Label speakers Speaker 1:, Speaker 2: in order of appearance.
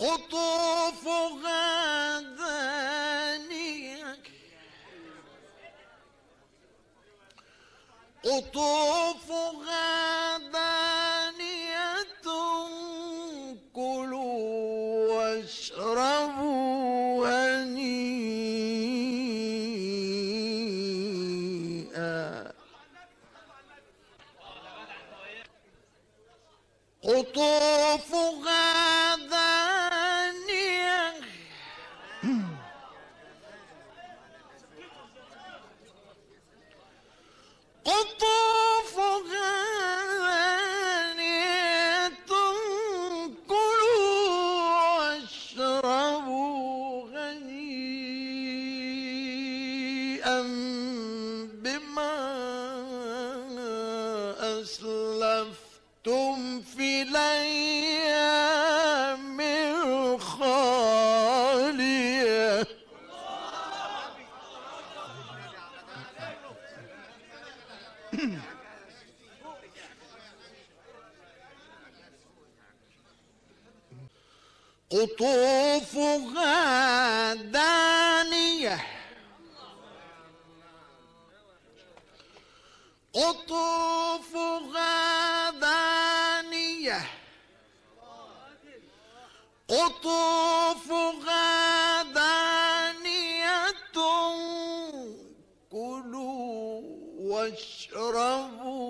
Speaker 1: قطوفها دانية قطوفها دانية كلوا واشربوا قطوفها هنيئا بما أسلفتم في الأيام الخالية. قطوفها دانية. قطوفها دانية قطوفها دانية كلوا واشربوا